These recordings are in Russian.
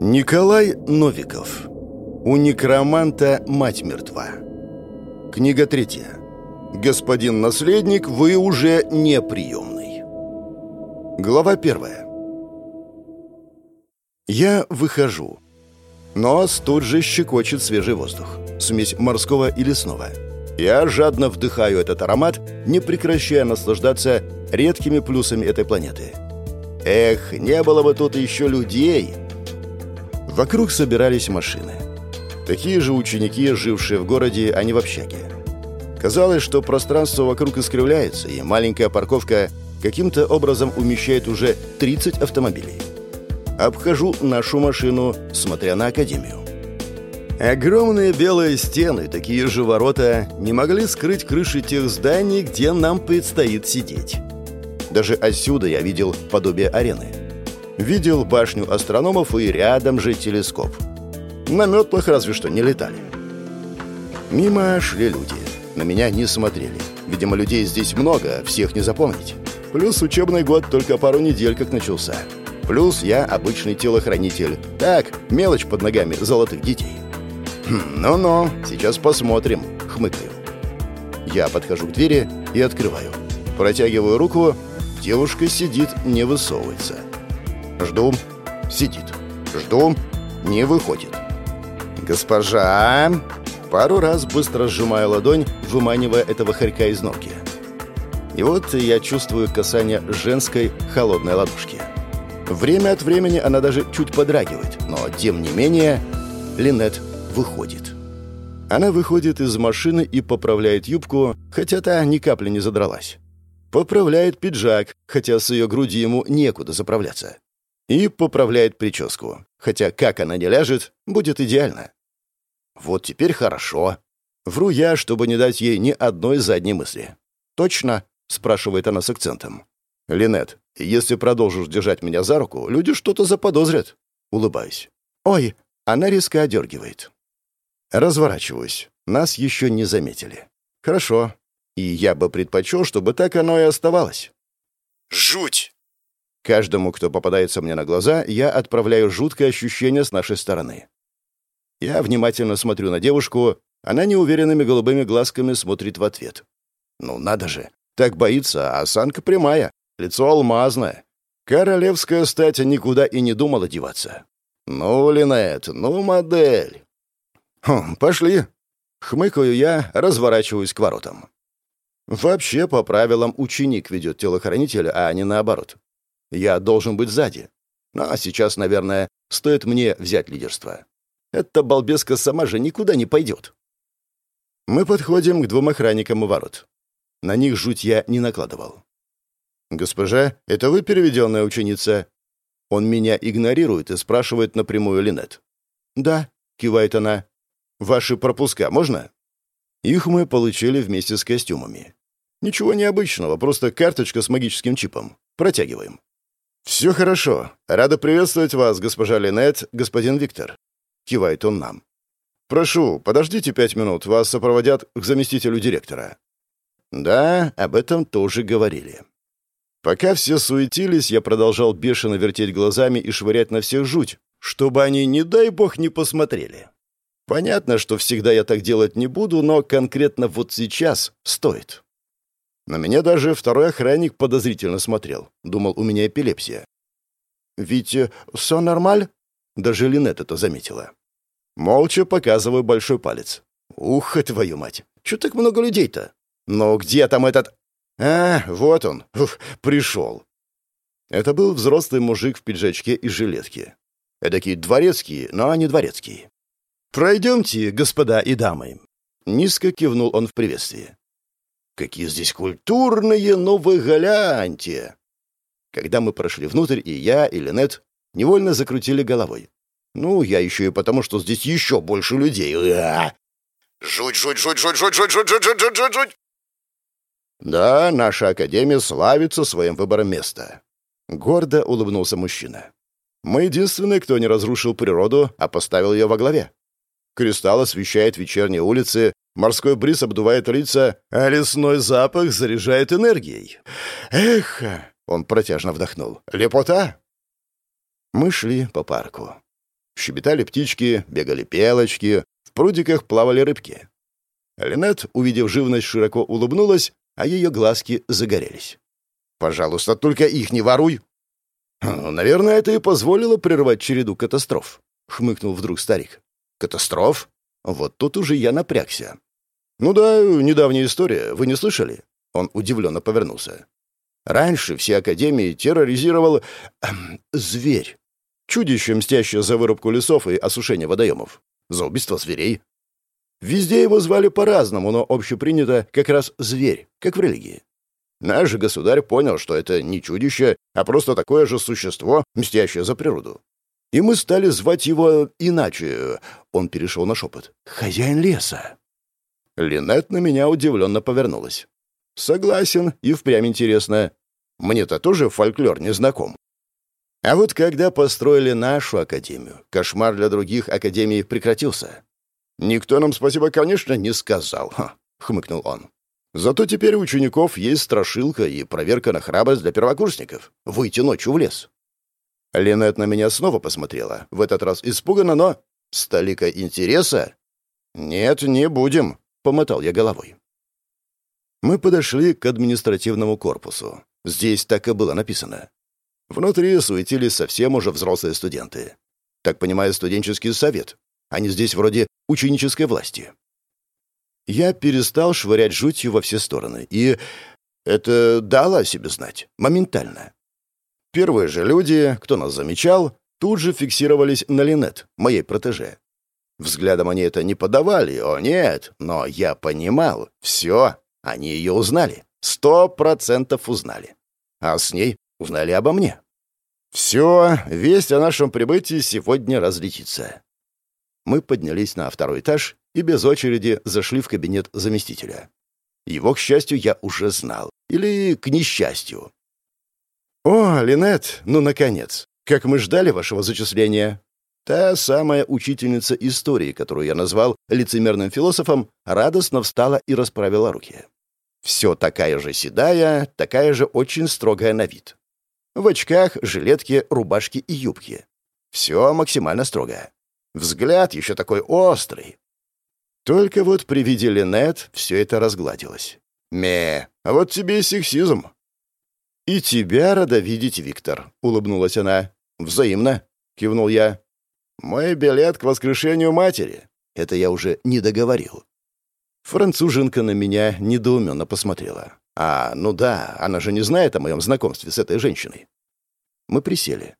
Николай Новиков. У некроманта мать мертва. Книга третья. Господин наследник, вы уже не приемный. Глава первая. Я выхожу. Нос тут же щекочет свежий воздух. Смесь морского и лесного. Я жадно вдыхаю этот аромат, не прекращая наслаждаться редкими плюсами этой планеты. Эх, не было бы тут еще людей. Вокруг собирались машины. Такие же ученики, жившие в городе, а не в общаге. Казалось, что пространство вокруг искривляется, и маленькая парковка каким-то образом умещает уже 30 автомобилей. Обхожу нашу машину, смотря на Академию. Огромные белые стены, такие же ворота, не могли скрыть крыши тех зданий, где нам предстоит сидеть. Даже отсюда я видел подобие арены. Видел башню астрономов и рядом же телескоп. На метлах разве что не летали. Мимо шли люди. На меня не смотрели. Видимо, людей здесь много, всех не запомнить. Плюс учебный год только пару недель как начался. Плюс я обычный телохранитель. Так, мелочь под ногами золотых детей. Хм, ну-ну, сейчас посмотрим, хмыкаю. Я подхожу к двери и открываю. Протягиваю руку, девушка сидит, не высовывается. Жду. Сидит. Жду. Не выходит. «Госпожа!» Пару раз быстро сжимаю ладонь, выманивая этого хорька из норки. И вот я чувствую касание женской холодной ладошки. Время от времени она даже чуть подрагивает, но, тем не менее, Линет выходит. Она выходит из машины и поправляет юбку, хотя та ни капли не задралась. Поправляет пиджак, хотя с ее груди ему некуда заправляться. И поправляет прическу. Хотя как она не ляжет, будет идеально. Вот теперь хорошо. Вру я, чтобы не дать ей ни одной задней мысли. «Точно?» — спрашивает она с акцентом. «Линет, если продолжишь держать меня за руку, люди что-то заподозрят». Улыбаюсь. «Ой!» — она резко одергивает. Разворачиваюсь. Нас еще не заметили. «Хорошо. И я бы предпочел, чтобы так оно и оставалось». «Жуть!» Каждому, кто попадается мне на глаза, я отправляю жуткое ощущение с нашей стороны. Я внимательно смотрю на девушку, она неуверенными голубыми глазками смотрит в ответ. Ну, надо же, так боится, а осанка прямая, лицо алмазное. Королевская стать никуда и не думала деваться. Ну, Линет, ну, модель. Хм, пошли. Хмыкаю я, разворачиваюсь к воротам. Вообще, по правилам, ученик ведет телохранителя, а не наоборот. Я должен быть сзади. Ну, а сейчас, наверное, стоит мне взять лидерство. Эта балбеска сама же никуда не пойдет. Мы подходим к двум охранникам у ворот. На них жуть я не накладывал. «Госпожа, это вы переведенная ученица?» Он меня игнорирует и спрашивает напрямую Линет. «Да», — кивает она. «Ваши пропуска можно?» Их мы получили вместе с костюмами. Ничего необычного, просто карточка с магическим чипом. Протягиваем. «Все хорошо. Рада приветствовать вас, госпожа Линет, господин Виктор», — кивает он нам. «Прошу, подождите пять минут, вас сопроводят к заместителю директора». Да, об этом тоже говорили. Пока все суетились, я продолжал бешено вертеть глазами и швырять на всех жуть, чтобы они, не дай бог, не посмотрели. Понятно, что всегда я так делать не буду, но конкретно вот сейчас стоит. На меня даже второй охранник подозрительно смотрел. Думал, у меня эпилепсия. «Ведь э, все нормаль?» Даже Линет это заметила. Молча показываю большой палец. «Ух, твою мать! Чё так много людей-то? Но где там этот...» «А, вот он! Уф, пришел!» Это был взрослый мужик в пиджачке и жилетке. Эдакий дворецкий, но не дворецкий. «Пройдемте, господа и дамы!» Низко кивнул он в приветствии. Какие здесь культурные, но вы гляньте!» Когда мы прошли внутрь, и я, и Линет невольно закрутили головой. Ну, я еще и потому, что здесь еще больше людей. Жуть, жуть, жуть, жуть, жуть, жуть, жуть, жуть, жуть, жуть, жуть, жуть. Да, наша академия славится своим выбором места. Гордо улыбнулся мужчина. Мы единственные, кто не разрушил природу, а поставил ее во главе. Кристалл освещает вечерние улицы, Морской бриз обдувает лица, а лесной запах заряжает энергией. Эх, он протяжно вдохнул. Лепота! Мы шли по парку. Щебетали птички, бегали пелочки, в прудиках плавали рыбки. Линет, увидев живность, широко улыбнулась, а ее глазки загорелись. «Пожалуйста, только их не воруй!» «Ну, «Наверное, это и позволило прервать череду катастроф», — хмыкнул вдруг старик. «Катастроф? Вот тут уже я напрягся». «Ну да, недавняя история. Вы не слышали?» Он удивленно повернулся. «Раньше все академии терроризировал... Эм, зверь. Чудище, мстящее за вырубку лесов и осушение водоемов. За убийство зверей. Везде его звали по-разному, но общепринято как раз зверь, как в религии. Наш же государь понял, что это не чудище, а просто такое же существо, мстящее за природу. И мы стали звать его иначе. Он перешел на шепот. «Хозяин леса». Линет на меня удивленно повернулась. «Согласен, и впрямь интересно. Мне-то тоже фольклор не знаком. А вот когда построили нашу академию, кошмар для других академий прекратился. «Никто нам спасибо, конечно, не сказал», — хмыкнул он. «Зато теперь у учеников есть страшилка и проверка на храбрость для первокурсников. Выйти ночью в лес». Линет на меня снова посмотрела, в этот раз испуганно, но... «Столика интереса?» «Нет, не будем», — помотал я головой. Мы подошли к административному корпусу. Здесь так и было написано. Внутри суетились совсем уже взрослые студенты. Так понимаю, студенческий совет. Они здесь вроде ученической власти. Я перестал швырять жутью во все стороны, и это дало о себе знать. Моментально. Первые же люди, кто нас замечал, тут же фиксировались на Линет, моей протеже. Взглядом они это не подавали, о нет, но я понимал, все, они ее узнали, сто процентов узнали. А с ней узнали обо мне. Все, весть о нашем прибытии сегодня разлетится. Мы поднялись на второй этаж и без очереди зашли в кабинет заместителя. Его, к счастью, я уже знал. Или к несчастью. «О, Линет, ну, наконец! Как мы ждали вашего зачисления!» Та самая учительница истории, которую я назвал лицемерным философом, радостно встала и расправила руки. Все такая же седая, такая же очень строгая на вид. В очках, жилетке, рубашке и юбке. Все максимально строго. Взгляд еще такой острый. Только вот при виде Линет все это разгладилось. «Ме, а вот тебе и сексизм». «И тебя рада видеть, Виктор», — улыбнулась она. «Взаимно», — кивнул я. «Мой билет к воскрешению матери». Это я уже не договорил. Француженка на меня недоуменно посмотрела. «А, ну да, она же не знает о моем знакомстве с этой женщиной». Мы присели.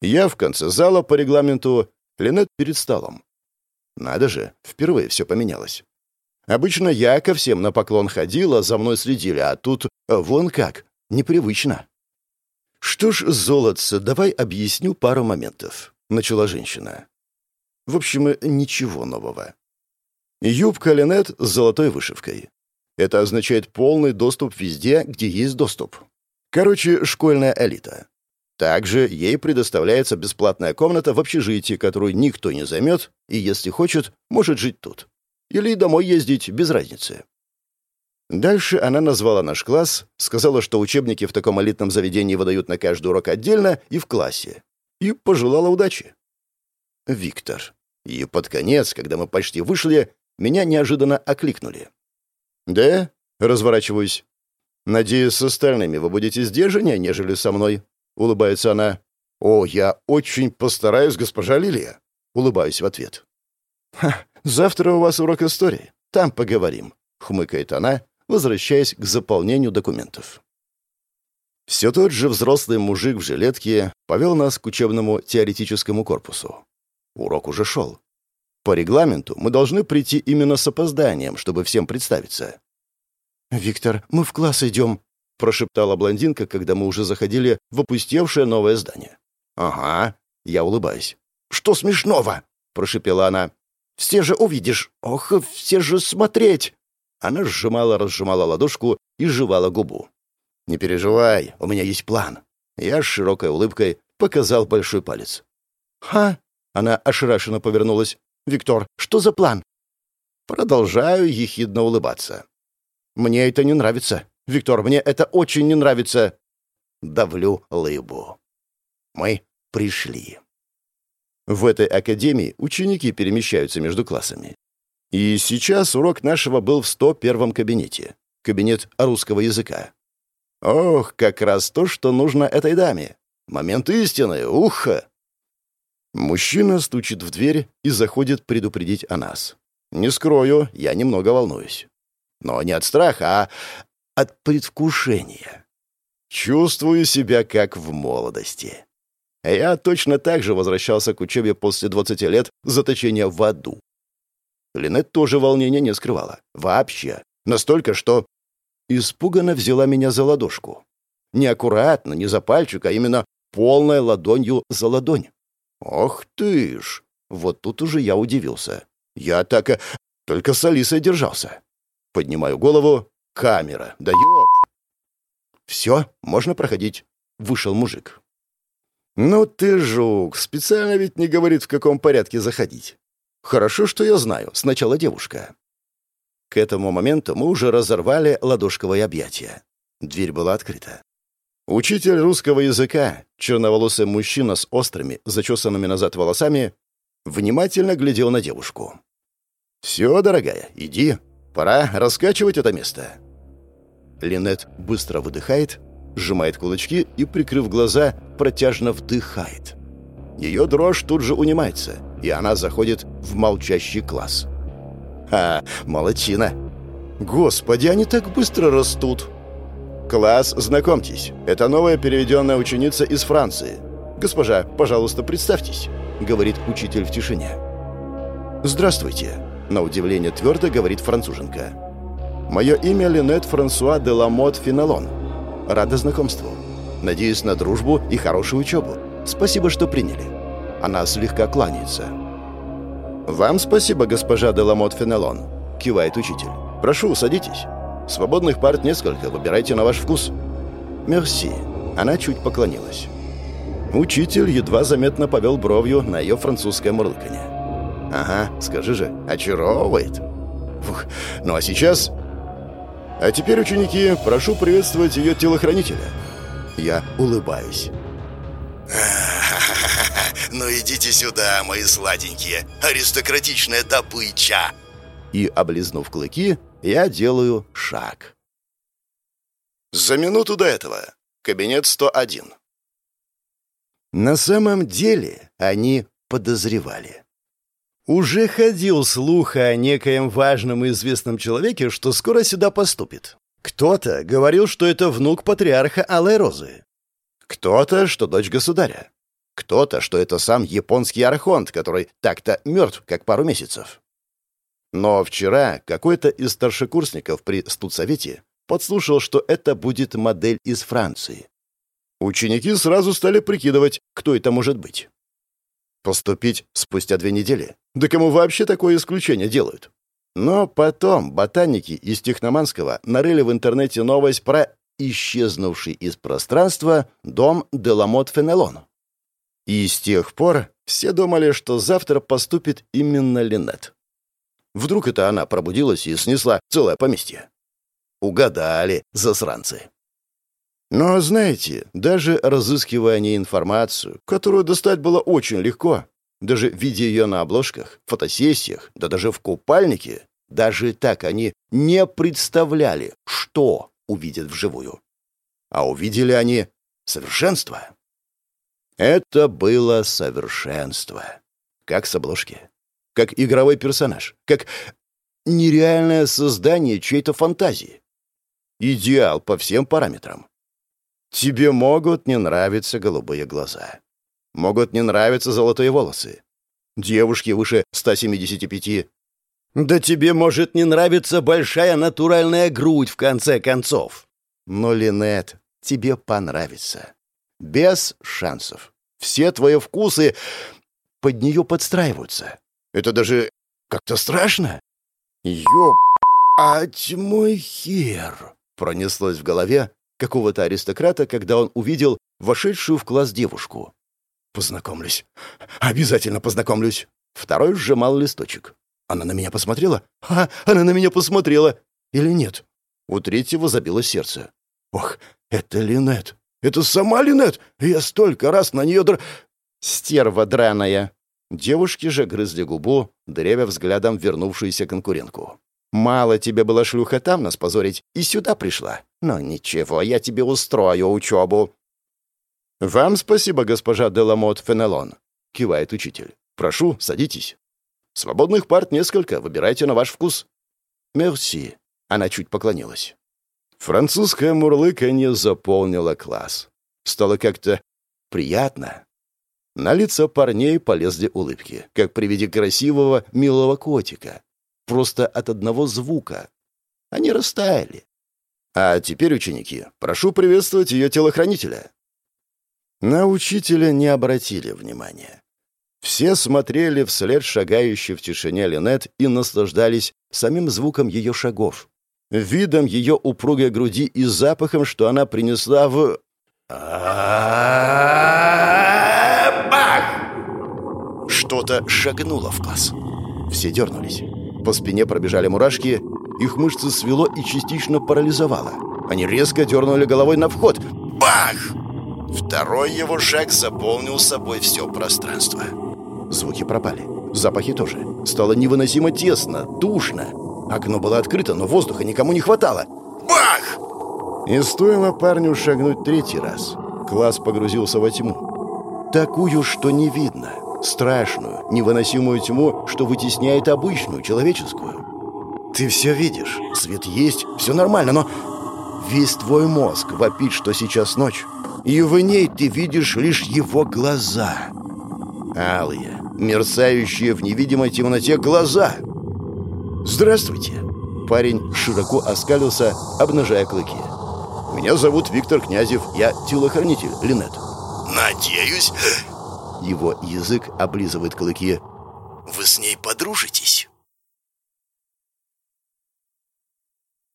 Я в конце зала по регламенту, Линет перед столом. Надо же, впервые все поменялось. Обычно я ко всем на поклон ходила, за мной следили, а тут вон как, непривычно. «Что ж, золотце, давай объясню пару моментов», — начала женщина. В общем, ничего нового. Юбка Линет с золотой вышивкой. Это означает полный доступ везде, где есть доступ. Короче, школьная элита. Также ей предоставляется бесплатная комната в общежитии, которую никто не займет, и, если хочет, может жить тут. Или домой ездить, без разницы. Дальше она назвала наш класс, сказала, что учебники в таком элитном заведении выдают на каждый урок отдельно и в классе. И пожелала удачи. Виктор. И под конец, когда мы почти вышли, меня неожиданно окликнули. «Да?» — разворачиваюсь. «Надеюсь, с остальными вы будете сдержаннее, нежели со мной?» — улыбается она. «О, я очень постараюсь, госпожа Лилия!» — улыбаюсь в ответ. «Ха, завтра у вас урок истории. Там поговорим», — хмыкает она, возвращаясь к заполнению документов. Все тот же взрослый мужик в жилетке повел нас к учебному теоретическому корпусу. Урок уже шел. По регламенту мы должны прийти именно с опозданием, чтобы всем представиться. «Виктор, мы в класс идем», — прошептала блондинка, когда мы уже заходили в опустевшее новое здание. «Ага», — я улыбаюсь. «Что смешного?» — прошепела она. «Все же увидишь! Ох, все же смотреть!» Она сжимала-разжимала ладошку и жевала губу. «Не переживай, у меня есть план». Я с широкой улыбкой показал большой палец. «Ха!» — она ошарашенно повернулась. Виктор, что за план?» Продолжаю ехидно улыбаться. «Мне это не нравится. Виктор, мне это очень не нравится». Давлю лыбу. Мы пришли. В этой академии ученики перемещаются между классами. И сейчас урок нашего был в 101-м кабинете. Кабинет русского языка. Ох, как раз то, что нужно этой даме. Момент истины, уха! Мужчина стучит в дверь и заходит предупредить о нас. Не скрою, я немного волнуюсь. Но не от страха, а от предвкушения. Чувствую себя как в молодости. Я точно так же возвращался к учебе после 20 лет заточения в аду. Линет тоже волнения не скрывала. Вообще. Настолько, что испуганно взяла меня за ладошку. Неаккуратно, не за пальчик, а именно полной ладонью за ладонь. Ох ты ж! Вот тут уже я удивился. Я так... Э, только с Алисой держался. Поднимаю голову. Камера. Да ёп! Все, можно проходить. Вышел мужик. «Ну ты жук, специально ведь не говорит, в каком порядке заходить. Хорошо, что я знаю. Сначала девушка». К этому моменту мы уже разорвали ладошковое объятие. Дверь была открыта. Учитель русского языка, черноволосый мужчина с острыми, зачесанными назад волосами, внимательно глядел на девушку. «Все, дорогая, иди. Пора раскачивать это место». Линет быстро выдыхает, сжимает кулачки и, прикрыв глаза, протяжно вдыхает. Ее дрожь тут же унимается, и она заходит в молчащий класс. «А, молодчина! Господи, они так быстро растут!» «Класс, знакомьтесь, это новая переведенная ученица из Франции. Госпожа, пожалуйста, представьтесь», — говорит учитель в тишине. «Здравствуйте», — на удивление твердо говорит француженка. «Мое имя Линет Франсуа де Ламот Феналон. Рада знакомству. Надеюсь на дружбу и хорошую учебу. Спасибо, что приняли». Она слегка кланяется. «Вам спасибо, госпожа де Ламот Фенелон», — кивает учитель. «Прошу, садитесь». Свободных парт несколько, выбирайте на ваш вкус». «Мерси». Она чуть поклонилась. Учитель едва заметно повел бровью на ее французское мурлыканье. «Ага, скажи же, очаровывает». Фух, ну а сейчас... А теперь, ученики, прошу приветствовать ее телохранителя. Я улыбаюсь. «Ну идите сюда, мои сладенькие, аристократичная добыча!» И, облизнув клыки, я делаю шаг. За минуту до этого. Кабинет 101. На самом деле они подозревали. Уже ходил слух о некоем важном и известном человеке, что скоро сюда поступит. Кто-то говорил, что это внук патриарха Алой Розы. Кто-то, что дочь государя. Кто-то, что это сам японский архонт, который так-то мертв, как пару месяцев. Но вчера какой-то из старшекурсников при студсовете подслушал, что это будет модель из Франции. Ученики сразу стали прикидывать, кто это может быть. Поступить спустя две недели? Да кому вообще такое исключение делают? Но потом ботаники из Техноманского нарыли в интернете новость про исчезнувший из пространства дом Деламот Фенелон. И с тех пор все думали, что завтра поступит именно Линет. Вдруг это она пробудилась и снесла целое поместье? Угадали, засранцы. Но, знаете, даже разыскивая не информацию, которую достать было очень легко, даже видя ее на обложках, фотосессиях, да даже в купальнике, даже так они не представляли, что увидят вживую. А увидели они совершенство. Это было совершенство. Как с обложки как игровой персонаж, как нереальное создание чьей-то фантазии. Идеал по всем параметрам. Тебе могут не нравиться голубые глаза. Могут не нравиться золотые волосы. Девушки выше 175. Да тебе может не нравиться большая натуральная грудь, в конце концов. Но, Линет, тебе понравится. Без шансов. Все твои вкусы под нее подстраиваются. Это даже как-то страшно. Ёб... А мой хер! Пронеслось в голове какого-то аристократа, когда он увидел вошедшую в класс девушку. «Познакомлюсь. Обязательно познакомлюсь». Второй сжимал листочек. Она на меня посмотрела? А, она на меня посмотрела. Или нет? У третьего забило сердце. Ох, это Линет. Это сама Линет. Я столько раз на нее др... Стерва драная. Девушки же грызли губу, древя взглядом вернувшуюся конкурентку. «Мало тебе было шлюха там нас позорить, и сюда пришла. Но ничего, я тебе устрою учебу». «Вам спасибо, госпожа Деламот Фенелон», — кивает учитель. «Прошу, садитесь. Свободных парт несколько, выбирайте на ваш вкус». «Мерси», — она чуть поклонилась. Французское мурлыканье заполнило класс. Стало как-то приятно. На лица парней полезли улыбки, как при виде красивого, милого котика. Просто от одного звука. Они растаяли. А теперь, ученики, прошу приветствовать ее телохранителя. На учителя не обратили внимания. Все смотрели вслед шагающей в тишине Линет и наслаждались самим звуком ее шагов, видом ее упругой груди и запахом, что она принесла в... Что-то шагнуло в класс. Все дернулись. По спине пробежали мурашки, их мышцы свело и частично парализовало. Они резко дернули головой на вход. Бах! Второй его шаг заполнил собой все пространство. Звуки пропали. Запахи тоже. Стало невыносимо тесно, душно. Окно было открыто, но воздуха никому не хватало. Бах! И стоило парню шагнуть третий раз. Класс погрузился во тьму. Такую, что не видно. Страшную, невыносимую тьму, что вытесняет обычную, человеческую. Ты все видишь. Свет есть, все нормально, но... Весь твой мозг вопит, что сейчас ночь. И в ней ты видишь лишь его глаза. Алые, мерцающие в невидимой темноте глаза. «Здравствуйте!» Парень широко оскалился, обнажая клыки. «Меня зовут Виктор Князев, я телохранитель, Линет». «Надеюсь...» Его язык облизывает клыки.